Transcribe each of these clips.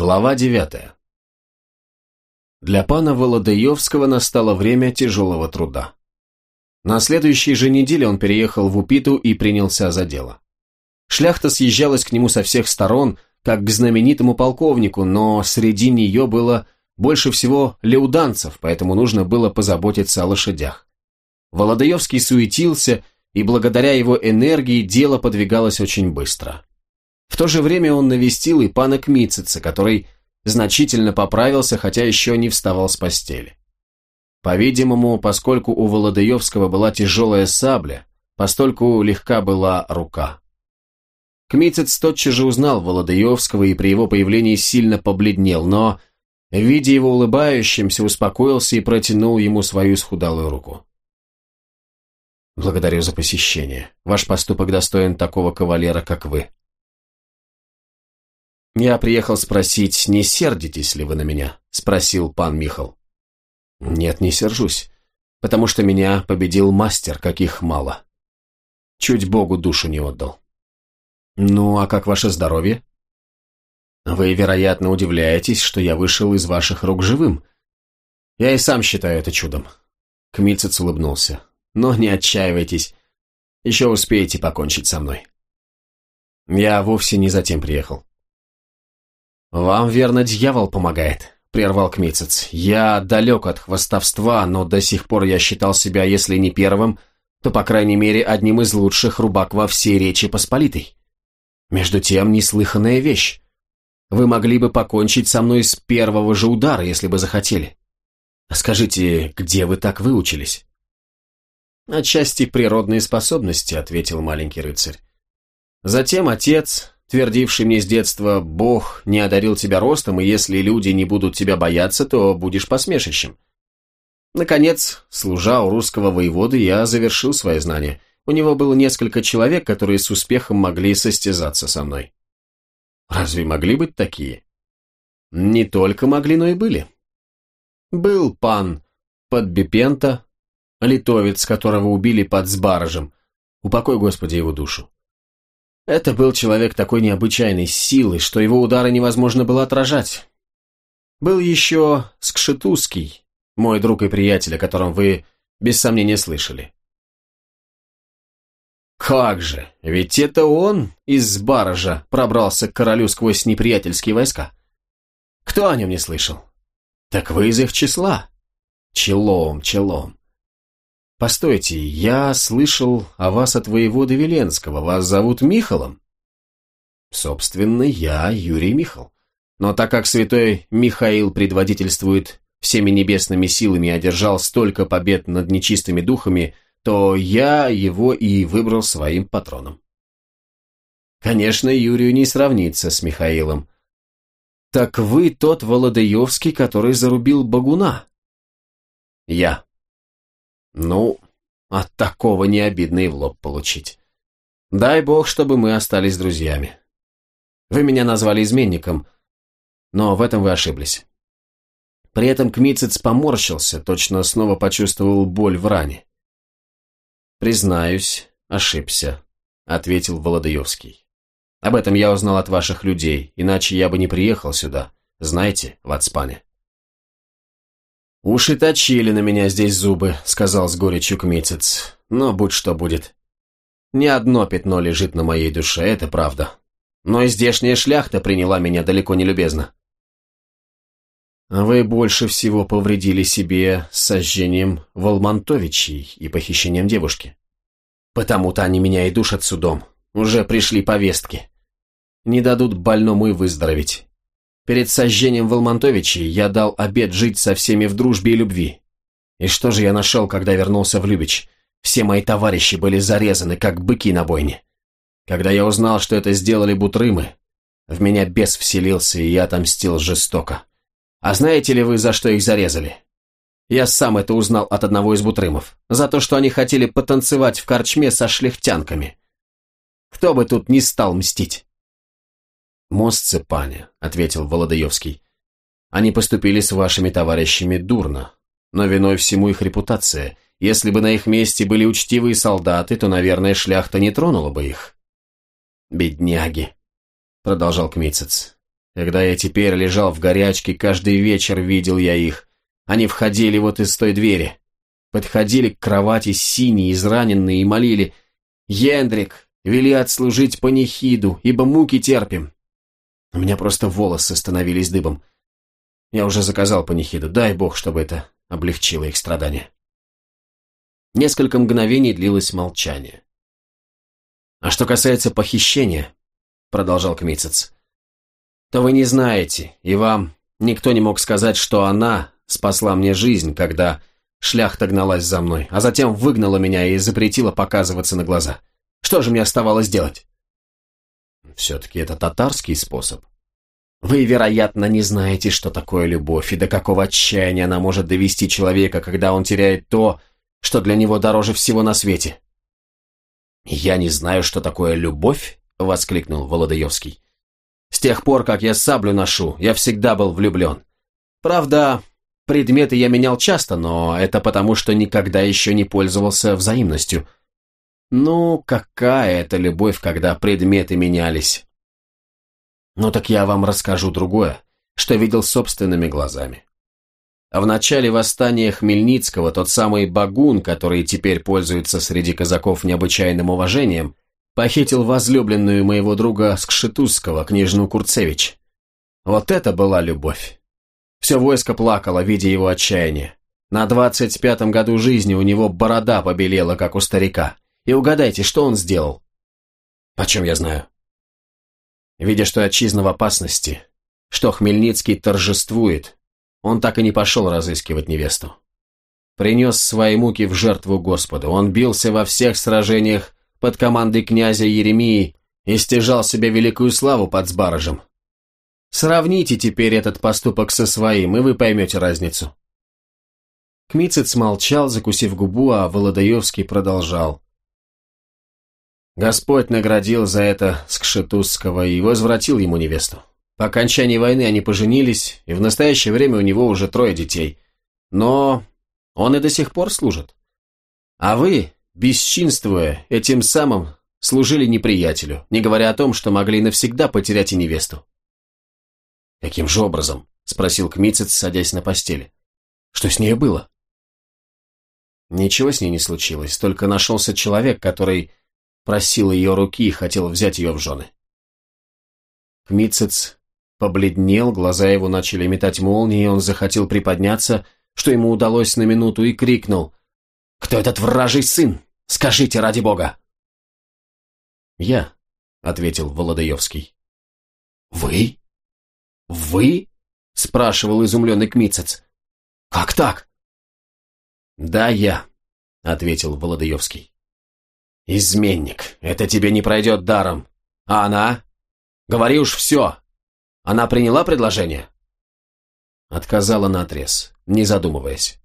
Глава девятая. Для пана Володаевского настало время тяжелого труда. На следующей же неделе он переехал в Упиту и принялся за дело. Шляхта съезжалась к нему со всех сторон, как к знаменитому полковнику, но среди нее было больше всего леуданцев, поэтому нужно было позаботиться о лошадях. Володаевский суетился, и благодаря его энергии дело подвигалось очень быстро. В то же время он навестил и пана Кмитцица, который значительно поправился, хотя еще не вставал с постели. По-видимому, поскольку у Володаевского была тяжелая сабля, постольку легка была рука. Кмитец тотчас же узнал Володаевского и при его появлении сильно побледнел, но, видя его улыбающимся, успокоился и протянул ему свою схудалую руку. «Благодарю за посещение. Ваш поступок достоин такого кавалера, как вы», «Я приехал спросить, не сердитесь ли вы на меня?» – спросил пан Михал. «Нет, не сержусь, потому что меня победил мастер, каких мало. Чуть Богу душу не отдал». «Ну, а как ваше здоровье?» «Вы, вероятно, удивляетесь, что я вышел из ваших рук живым. Я и сам считаю это чудом». Кмильцец улыбнулся. «Но не отчаивайтесь, еще успеете покончить со мной». «Я вовсе не за тем приехал. «Вам, верно, дьявол помогает», — прервал Кмицец. «Я далек от хвостовства, но до сих пор я считал себя, если не первым, то, по крайней мере, одним из лучших рубак во всей Речи Посполитой. Между тем, неслыханная вещь. Вы могли бы покончить со мной с первого же удара, если бы захотели. Скажите, где вы так выучились?» «Отчасти природные способности», — ответил маленький рыцарь. Затем отец, твердивший мне с детства «Бог не одарил тебя ростом, и если люди не будут тебя бояться, то будешь посмешищем». Наконец, служа у русского воеводы, я завершил свои знания. У него было несколько человек, которые с успехом могли состязаться со мной. Разве могли быть такие? Не только могли, но и были. Был пан Подбипента, литовец, которого убили под Сбаражем. Упокой, Господи, его душу. Это был человек такой необычайной силы, что его удары невозможно было отражать. Был еще Скшетузский, мой друг и приятель, о котором вы без сомнения слышали. Как же, ведь это он из Баража пробрался к королю сквозь неприятельские войска. Кто о нем не слышал? Так вы из их числа. Челом, челом. «Постойте, я слышал о вас от воеводы Веленского. Вас зовут Михалом?» «Собственно, я Юрий Михал. Но так как святой Михаил предводительствует всеми небесными силами и одержал столько побед над нечистыми духами, то я его и выбрал своим патроном». Конечно, Юрию не сравнится с Михаилом. «Так вы тот Володаевский, который зарубил Багуна?» «Я», ну, от такого не обидно и в лоб получить. Дай бог, чтобы мы остались друзьями. Вы меня назвали изменником, но в этом вы ошиблись. При этом Кмицец поморщился, точно снова почувствовал боль в ране. «Признаюсь, ошибся», — ответил Володаевский. «Об этом я узнал от ваших людей, иначе я бы не приехал сюда, знаете, в Ацпане». «Уж и точили на меня здесь зубы», — сказал с горечью Кмитец. «Но будь что будет. Ни одно пятно лежит на моей душе, это правда. Но и здешняя шляхта приняла меня далеко не любезно». «Вы больше всего повредили себе сожжением Волмонтовичей и похищением девушки. Потому-то они меня и душат судом. Уже пришли повестки. Не дадут больному и выздороветь. Перед сожжением Волмонтовичей я дал обет жить со всеми в дружбе и любви. И что же я нашел, когда вернулся в Любич? Все мои товарищи были зарезаны, как быки на бойне. Когда я узнал, что это сделали бутрымы, в меня бес вселился, и я отомстил жестоко. А знаете ли вы, за что их зарезали? Я сам это узнал от одного из бутрымов. За то, что они хотели потанцевать в корчме со шляхтянками. Кто бы тут не стал мстить? «Мостцы, пане», — ответил Володаевский. «Они поступили с вашими товарищами дурно, но виной всему их репутация. Если бы на их месте были учтивые солдаты, то, наверное, шляхта не тронула бы их». «Бедняги», — продолжал Кмицец. Когда я теперь лежал в горячке, каждый вечер видел я их. Они входили вот из той двери. Подходили к кровати синие, израненные и молили «Ендрик, вели отслужить панихиду, ибо муки терпим». У меня просто волосы становились дыбом. Я уже заказал панихиду, дай бог, чтобы это облегчило их страдания. Несколько мгновений длилось молчание. «А что касается похищения», — продолжал Кмицец, — «то вы не знаете, и вам никто не мог сказать, что она спасла мне жизнь, когда шляхта гналась за мной, а затем выгнала меня и запретила показываться на глаза. Что же мне оставалось делать?» «Все-таки это татарский способ», вы, вероятно, не знаете, что такое любовь и до какого отчаяния она может довести человека, когда он теряет то, что для него дороже всего на свете. «Я не знаю, что такое любовь», — воскликнул Володаевский. «С тех пор, как я саблю ношу, я всегда был влюблен. Правда, предметы я менял часто, но это потому, что никогда еще не пользовался взаимностью. Ну, какая это любовь, когда предметы менялись?» Ну так я вам расскажу другое, что видел собственными глазами. В начале восстания Хмельницкого тот самый Багун, который теперь пользуется среди казаков необычайным уважением, похитил возлюбленную моего друга Скшетузского, княжну Курцевич. Вот это была любовь. Все войско плакало, видя его отчаяние. На двадцать пятом году жизни у него борода побелела, как у старика. И угадайте, что он сделал? Почем я знаю? Видя, что отчизна в опасности, что Хмельницкий торжествует, он так и не пошел разыскивать невесту. Принес свои муки в жертву Господу. Он бился во всех сражениях под командой князя Еремии и стяжал себе великую славу под Сбаражем. Сравните теперь этот поступок со своим, и вы поймете разницу. Кмицец молчал, закусив губу, а Володаевский продолжал. Господь наградил за это Скшетузского и возвратил ему невесту. По окончании войны они поженились, и в настоящее время у него уже трое детей. Но он и до сих пор служит. А вы, бесчинствуя, этим самым служили неприятелю, не говоря о том, что могли навсегда потерять и невесту. «Каким же образом?» — спросил Кмицец, садясь на постели. «Что с ней было?» Ничего с ней не случилось, только нашелся человек, который просил ее руки и хотел взять ее в жены. Кмицец побледнел, глаза его начали метать молнии, он захотел приподняться, что ему удалось на минуту, и крикнул «Кто этот вражий сын? Скажите, ради бога!» «Я», — ответил Володаевский. «Вы? Вы?» — спрашивал изумленный Кмицец. «Как так?» «Да, я», — ответил Володаевский. «Изменник, это тебе не пройдет даром. А она? Говори уж все. Она приняла предложение?» Отказала наотрез, не задумываясь.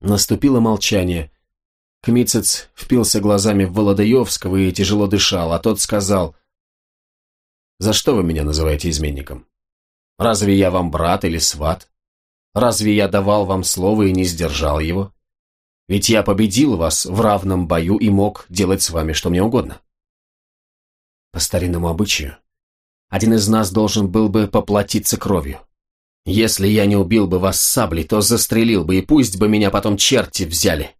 Наступило молчание. Кмицец впился глазами в Володаевского и тяжело дышал, а тот сказал, «За что вы меня называете изменником? Разве я вам брат или сват? Разве я давал вам слово и не сдержал его? Ведь я победил вас в равном бою и мог делать с вами что мне угодно. По старинному обычаю, один из нас должен был бы поплатиться кровью. Если я не убил бы вас саблей, то застрелил бы, и пусть бы меня потом черти взяли.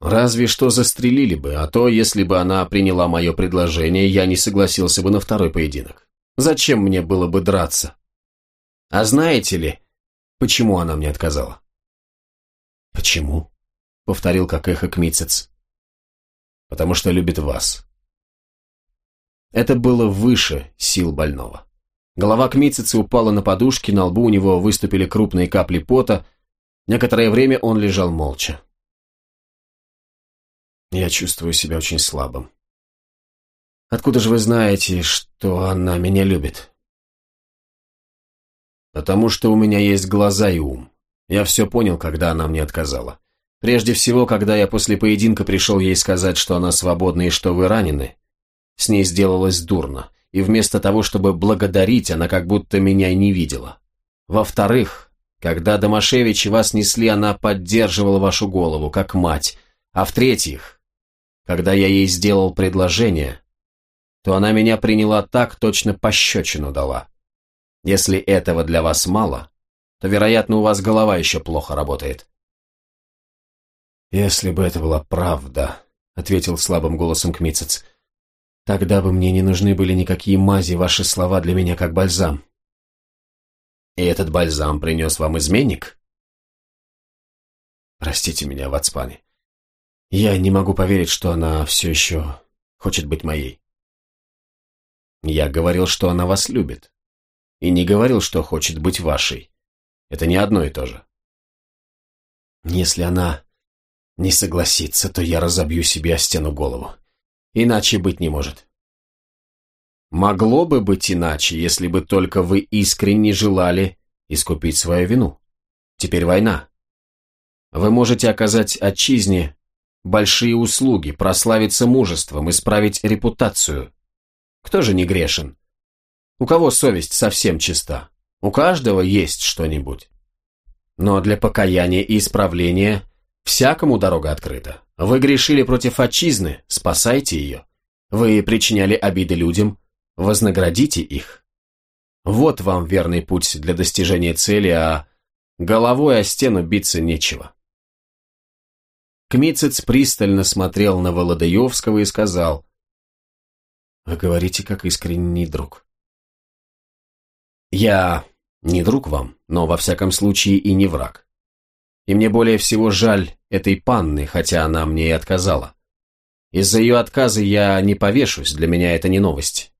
Разве что застрелили бы, а то, если бы она приняла мое предложение, я не согласился бы на второй поединок. Зачем мне было бы драться? А знаете ли, почему она мне отказала? «Почему?» — повторил как эхо Кмицец. «Потому что любит вас». Это было выше сил больного. Голова Кмицеца упала на подушки, на лбу у него выступили крупные капли пота. Некоторое время он лежал молча. «Я чувствую себя очень слабым. Откуда же вы знаете, что она меня любит?» «Потому что у меня есть глаза и ум. Я все понял, когда она мне отказала. Прежде всего, когда я после поединка пришел ей сказать, что она свободна и что вы ранены, с ней сделалось дурно, и вместо того, чтобы благодарить, она как будто меня не видела. Во-вторых, когда Домашевич вас несли, она поддерживала вашу голову, как мать. А в-третьих, когда я ей сделал предложение, то она меня приняла так, точно пощечину дала. Если этого для вас мало, то, вероятно, у вас голова еще плохо работает. «Если бы это была правда», — ответил слабым голосом Кмицец, — «тогда бы мне не нужны были никакие мази, ваши слова для меня как бальзам». «И этот бальзам принес вам изменник?» «Простите меня, Вацпани. Я не могу поверить, что она все еще хочет быть моей». «Я говорил, что она вас любит. И не говорил, что хочет быть вашей. Это не одно и то же». «Если она не согласится, то я разобью себе о стену голову. Иначе быть не может. Могло бы быть иначе, если бы только вы искренне желали искупить свою вину. Теперь война. Вы можете оказать отчизне большие услуги, прославиться мужеством, исправить репутацию. Кто же не грешен? У кого совесть совсем чиста? У каждого есть что-нибудь. Но для покаяния и исправления – Всякому дорога открыта. Вы грешили против отчизны, спасайте ее. Вы причиняли обиды людям, вознаградите их. Вот вам верный путь для достижения цели, а головой о стену биться нечего. Кмицец пристально смотрел на Володаевского и сказал, «Вы говорите, как искренний друг». «Я не друг вам, но во всяком случае и не враг. И мне более всего жаль этой панны, хотя она мне и отказала. Из-за ее отказа я не повешусь, для меня это не новость.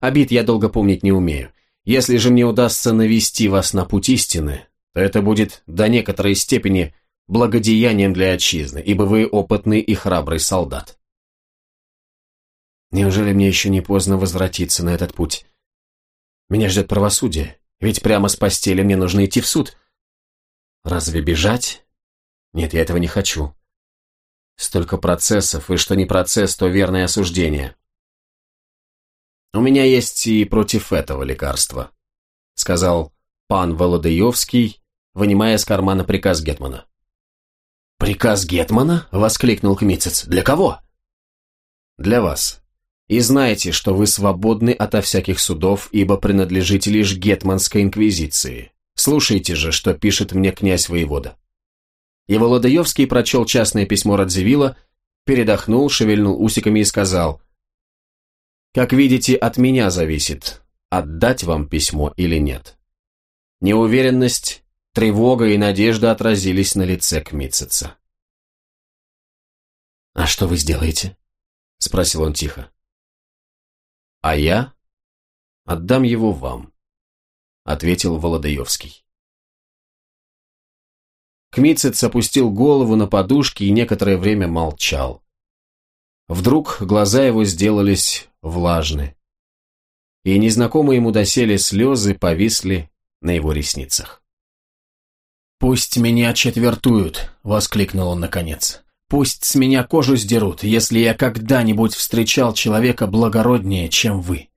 Обид я долго помнить не умею. Если же мне удастся навести вас на путь истины, то это будет до некоторой степени благодеянием для отчизны, ибо вы опытный и храбрый солдат. Неужели мне еще не поздно возвратиться на этот путь? Меня ждет правосудие, ведь прямо с постели мне нужно идти в суд. Разве бежать? Нет, я этого не хочу. Столько процессов, и что не процесс, то верное осуждение. У меня есть и против этого лекарства, сказал пан Володаевский, вынимая из кармана приказ Гетмана. «Приказ Гетмана?» — воскликнул Кмицец. «Для кого?» «Для вас. И знайте, что вы свободны ото всяких судов, ибо принадлежите лишь Гетманской инквизиции. Слушайте же, что пишет мне князь воевода. И Володаевский прочел частное письмо Радзивилла, передохнул, шевельнул усиками и сказал, «Как видите, от меня зависит, отдать вам письмо или нет». Неуверенность, тревога и надежда отразились на лице Кмитцица. «А что вы сделаете?» — спросил он тихо. «А я отдам его вам». — ответил Володаевский. Кмицец опустил голову на подушки и некоторое время молчал. Вдруг глаза его сделались влажны, и незнакомые ему доселе слезы повисли на его ресницах. «Пусть меня четвертуют!» — воскликнул он наконец. «Пусть с меня кожу сдерут, если я когда-нибудь встречал человека благороднее, чем вы!»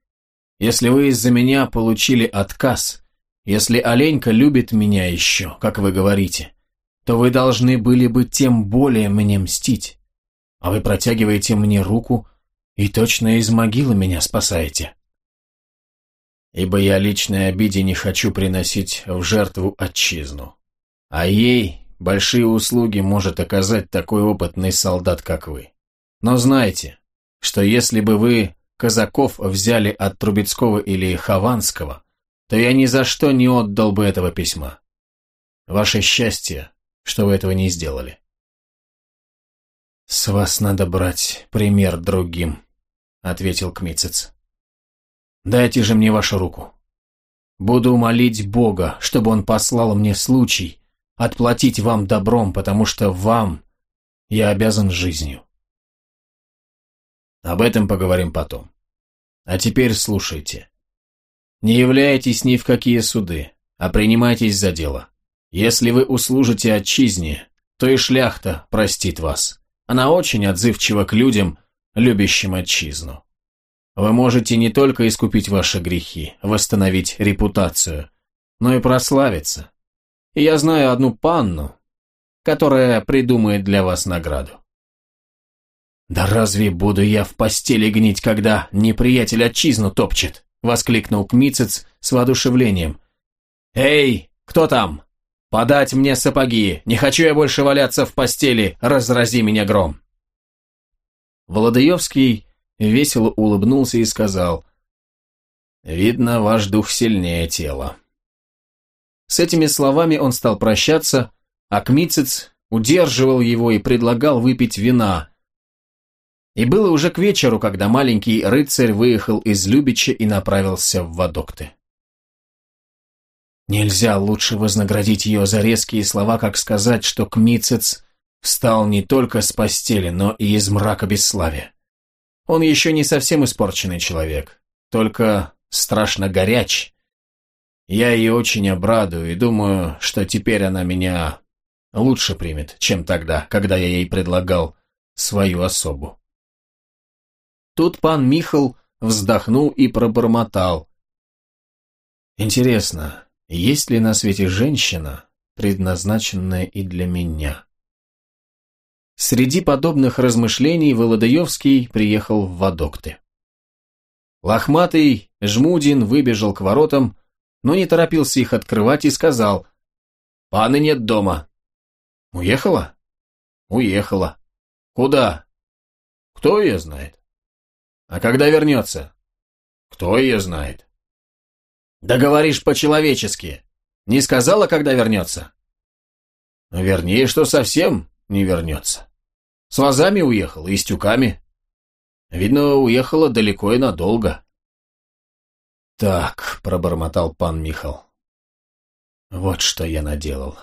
Если вы из-за меня получили отказ, если Оленька любит меня еще, как вы говорите, то вы должны были бы тем более мне мстить. А вы протягиваете мне руку и точно из могилы меня спасаете. Ибо я личной обиде не хочу приносить в жертву отчизну. А ей большие услуги может оказать такой опытный солдат, как вы. Но знайте, что если бы вы казаков взяли от Трубецкого или Хованского, то я ни за что не отдал бы этого письма. Ваше счастье, что вы этого не сделали. «С вас надо брать пример другим», — ответил Кмицец. «Дайте же мне вашу руку. Буду молить Бога, чтобы он послал мне случай отплатить вам добром, потому что вам я обязан жизнью». Об этом поговорим потом. А теперь слушайте. Не являйтесь ни в какие суды, а принимайтесь за дело. Если вы услужите отчизне, то и шляхта простит вас. Она очень отзывчива к людям, любящим отчизну. Вы можете не только искупить ваши грехи, восстановить репутацию, но и прославиться. Я знаю одну панну, которая придумает для вас награду. «Да разве буду я в постели гнить, когда неприятель отчизну топчет?» — воскликнул Кмицец с воодушевлением. «Эй, кто там? Подать мне сапоги! Не хочу я больше валяться в постели, разрази меня гром!» Володаевский весело улыбнулся и сказал, «Видно, ваш дух сильнее тела». С этими словами он стал прощаться, а Кмицец удерживал его и предлагал выпить вина. И было уже к вечеру, когда маленький рыцарь выехал из Любича и направился в Вадокты. Нельзя лучше вознаградить ее за резкие слова, как сказать, что Кмицец встал не только с постели, но и из мрака бесславия. Он еще не совсем испорченный человек, только страшно горяч. Я ее очень обрадую и думаю, что теперь она меня лучше примет, чем тогда, когда я ей предлагал свою особу. Тут пан Михал вздохнул и пробормотал. Интересно, есть ли на свете женщина, предназначенная и для меня? Среди подобных размышлений Володаевский приехал в Вадокты. Лохматый Жмудин выбежал к воротам, но не торопился их открывать и сказал «Паны нет дома». «Уехала?» «Уехала». «Куда?» «Кто ее знает?» «А когда вернется?» «Кто ее знает?» «Да говоришь по-человечески. Не сказала, когда вернется?» «Вернее, что совсем не вернется. С вазами уехала и с тюками. Видно, уехала далеко и надолго». «Так», — пробормотал пан Михал. «Вот что я наделал.